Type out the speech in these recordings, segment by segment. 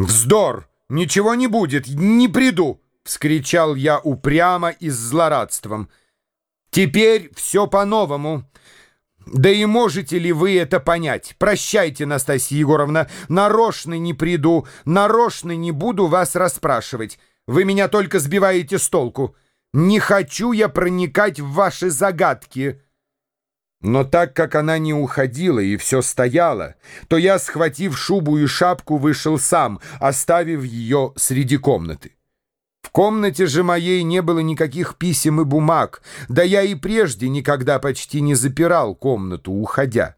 «Вздор! Ничего не будет! Не приду!» — вскричал я упрямо и с злорадством. «Теперь все по-новому. Да и можете ли вы это понять? Прощайте, Настасья Егоровна, нарочно не приду, нарочно не буду вас расспрашивать. Вы меня только сбиваете с толку. Не хочу я проникать в ваши загадки». Но так как она не уходила и все стояла, то я, схватив шубу и шапку, вышел сам, оставив ее среди комнаты. В комнате же моей не было никаких писем и бумаг, да я и прежде никогда почти не запирал комнату, уходя.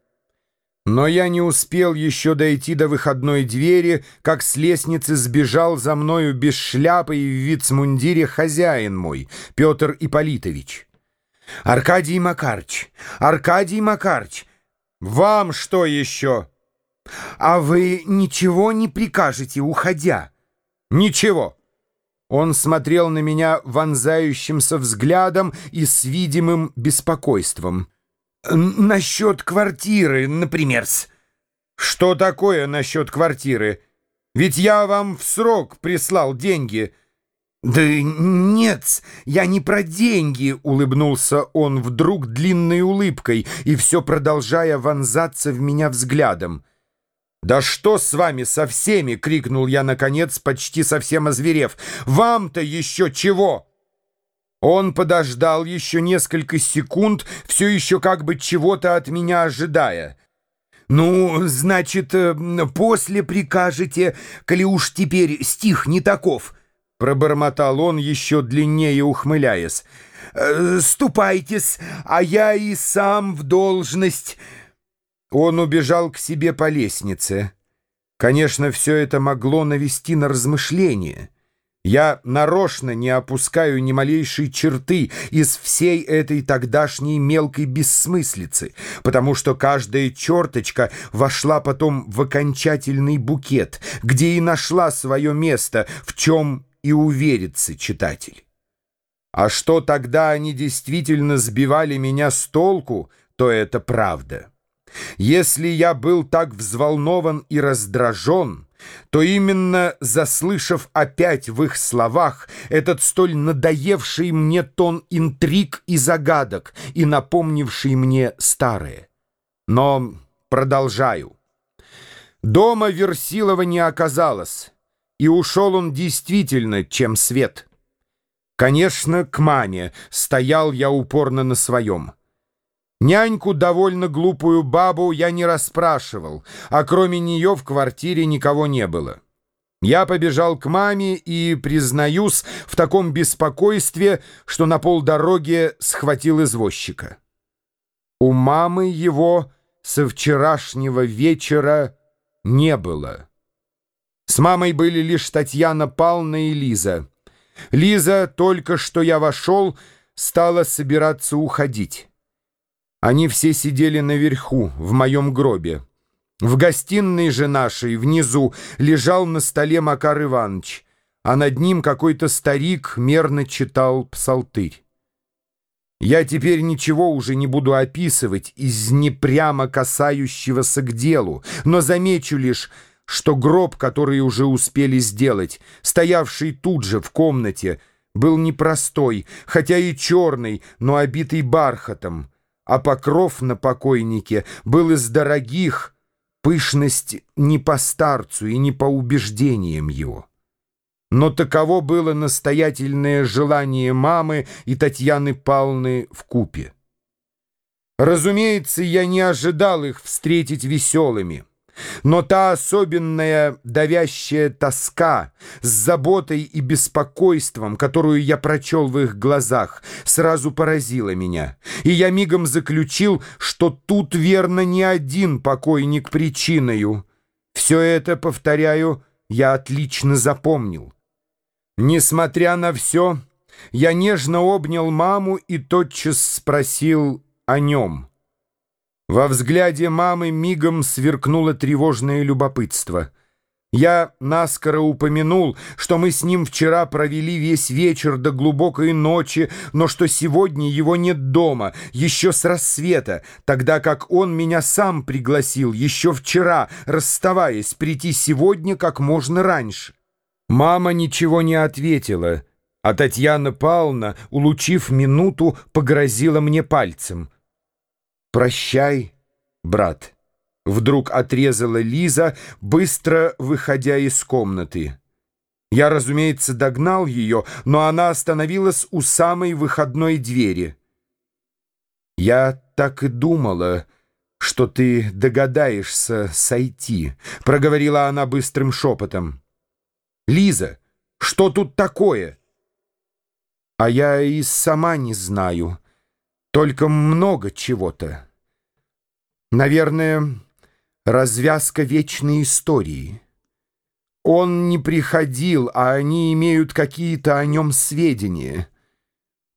Но я не успел еще дойти до выходной двери, как с лестницы сбежал за мною без шляпы и в вицмундире хозяин мой, Петр Ипполитович. «Аркадий Макарч! Аркадий Макарч! Вам что еще?» «А вы ничего не прикажете, уходя?» «Ничего!» Он смотрел на меня вонзающимся взглядом и с видимым беспокойством. «Насчет квартиры, например -с. «Что такое насчет квартиры? Ведь я вам в срок прислал деньги». «Да нет, я не про деньги», — улыбнулся он вдруг длинной улыбкой и все продолжая вонзаться в меня взглядом. «Да что с вами со всеми?» — крикнул я, наконец, почти совсем озверев. «Вам-то еще чего?» Он подождал еще несколько секунд, все еще как бы чего-то от меня ожидая. «Ну, значит, э, после прикажете, коли уж теперь стих не таков». Пробормотал он, еще длиннее ухмыляясь. «Э, «Ступайтесь, а я и сам в должность». Он убежал к себе по лестнице. Конечно, все это могло навести на размышления. Я нарочно не опускаю ни малейшей черты из всей этой тогдашней мелкой бессмыслицы, потому что каждая черточка вошла потом в окончательный букет, где и нашла свое место, в чем и уверится читатель. А что тогда они действительно сбивали меня с толку, то это правда. Если я был так взволнован и раздражен, то именно заслышав опять в их словах этот столь надоевший мне тон интриг и загадок и напомнивший мне старое. Но продолжаю. Дома Версилова не оказалось и ушел он действительно, чем свет. Конечно, к маме стоял я упорно на своем. Няньку, довольно глупую бабу, я не расспрашивал, а кроме нее в квартире никого не было. Я побежал к маме и, признаюсь, в таком беспокойстве, что на полдороге схватил извозчика. У мамы его со вчерашнего вечера не было. С мамой были лишь Татьяна Павловна и Лиза. Лиза, только что я вошел, стала собираться уходить. Они все сидели наверху, в моем гробе. В гостиной же нашей, внизу, лежал на столе Макар Иванович, а над ним какой-то старик мерно читал псалтырь. Я теперь ничего уже не буду описывать из непрямо касающегося к делу, но замечу лишь, что гроб, который уже успели сделать, стоявший тут же в комнате, был непростой, хотя и черный, но обитый бархатом, а покров на покойнике был из дорогих, пышность не по старцу и не по убеждениям его. Но таково было настоятельное желание мамы и Татьяны Павловны в купе. Разумеется, я не ожидал их встретить веселыми. Но та особенная давящая тоска с заботой и беспокойством, которую я прочел в их глазах, сразу поразила меня. И я мигом заключил, что тут верно не один покойник причиною. Все это, повторяю, я отлично запомнил. Несмотря на все, я нежно обнял маму и тотчас спросил о нем. Во взгляде мамы мигом сверкнуло тревожное любопытство. Я наскоро упомянул, что мы с ним вчера провели весь вечер до глубокой ночи, но что сегодня его нет дома, еще с рассвета, тогда как он меня сам пригласил еще вчера, расставаясь, прийти сегодня как можно раньше. Мама ничего не ответила, а Татьяна Павловна, улучив минуту, погрозила мне пальцем. «Прощай, брат». Вдруг отрезала Лиза, быстро выходя из комнаты. Я, разумеется, догнал ее, но она остановилась у самой выходной двери. «Я так и думала, что ты догадаешься сойти», — проговорила она быстрым шепотом. «Лиза, что тут такое?» «А я и сама не знаю, только много чего-то. Наверное...» Развязка вечной истории. Он не приходил, а они имеют какие-то о нем сведения.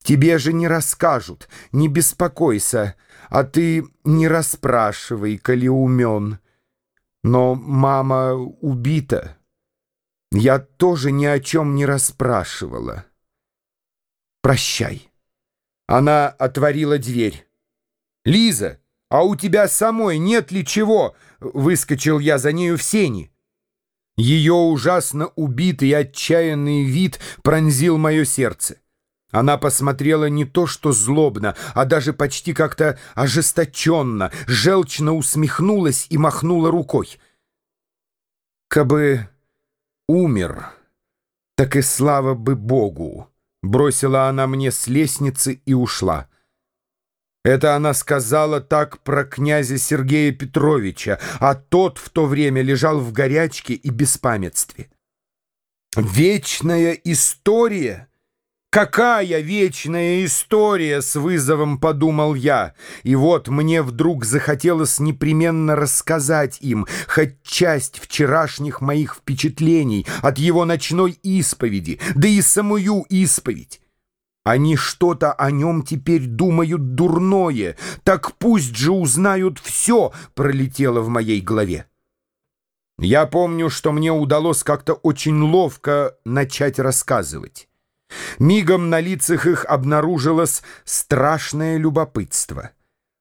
Тебе же не расскажут, не беспокойся, а ты не расспрашивай, коли умен. Но мама убита. Я тоже ни о чем не расспрашивала. Прощай. Она отворила дверь. «Лиза!» «А у тебя самой нет ли чего?» — выскочил я за нею в сени. Ее ужасно убитый и отчаянный вид пронзил мое сердце. Она посмотрела не то что злобно, а даже почти как-то ожесточенно, желчно усмехнулась и махнула рукой. «Кабы умер, так и слава бы Богу!» Бросила она мне с лестницы и ушла. Это она сказала так про князя Сергея Петровича, а тот в то время лежал в горячке и беспамятстве. «Вечная история!» «Какая вечная история!» — с вызовом подумал я. И вот мне вдруг захотелось непременно рассказать им хоть часть вчерашних моих впечатлений от его ночной исповеди, да и самую исповедь. Они что-то о нем теперь думают дурное. Так пусть же узнают все, пролетело в моей голове. Я помню, что мне удалось как-то очень ловко начать рассказывать. Мигом на лицах их обнаружилось страшное любопытство.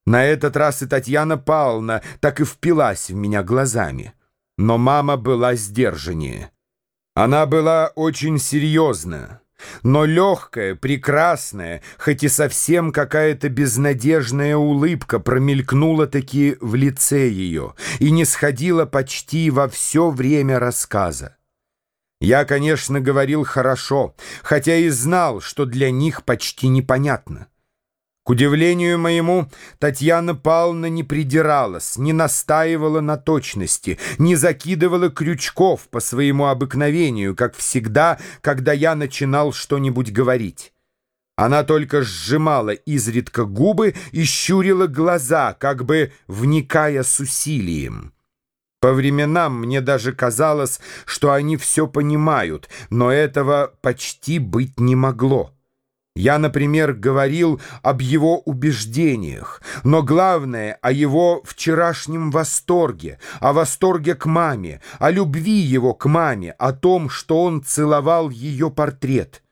На этот раз и Татьяна Павловна так и впилась в меня глазами. Но мама была сдержаннее. Она была очень серьезна. Но легкая, прекрасная, хоть и совсем какая-то безнадежная улыбка промелькнула таки в лице ее и не сходила почти во все время рассказа. Я, конечно, говорил хорошо, хотя и знал, что для них почти непонятно. К удивлению моему, Татьяна Павловна не придиралась, не настаивала на точности, не закидывала крючков по своему обыкновению, как всегда, когда я начинал что-нибудь говорить. Она только сжимала изредка губы и щурила глаза, как бы вникая с усилием. По временам мне даже казалось, что они все понимают, но этого почти быть не могло. Я, например, говорил об его убеждениях, но главное — о его вчерашнем восторге, о восторге к маме, о любви его к маме, о том, что он целовал ее портрет.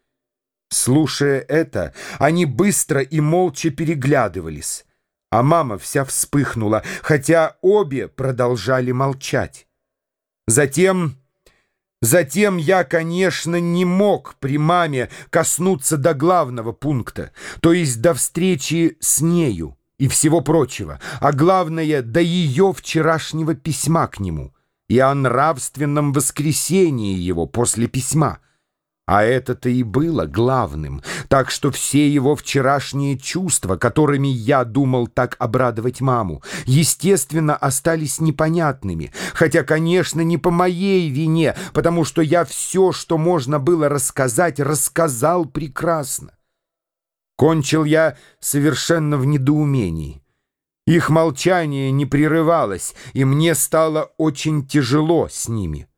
Слушая это, они быстро и молча переглядывались, а мама вся вспыхнула, хотя обе продолжали молчать. Затем... Затем я, конечно, не мог при маме коснуться до главного пункта, то есть до встречи с нею и всего прочего, а главное, до ее вчерашнего письма к нему и о нравственном воскресении его после письма. А это-то и было главным, так что все его вчерашние чувства, которыми я думал так обрадовать маму, естественно, остались непонятными, хотя, конечно, не по моей вине, потому что я все, что можно было рассказать, рассказал прекрасно. Кончил я совершенно в недоумении. Их молчание не прерывалось, и мне стало очень тяжело с ними.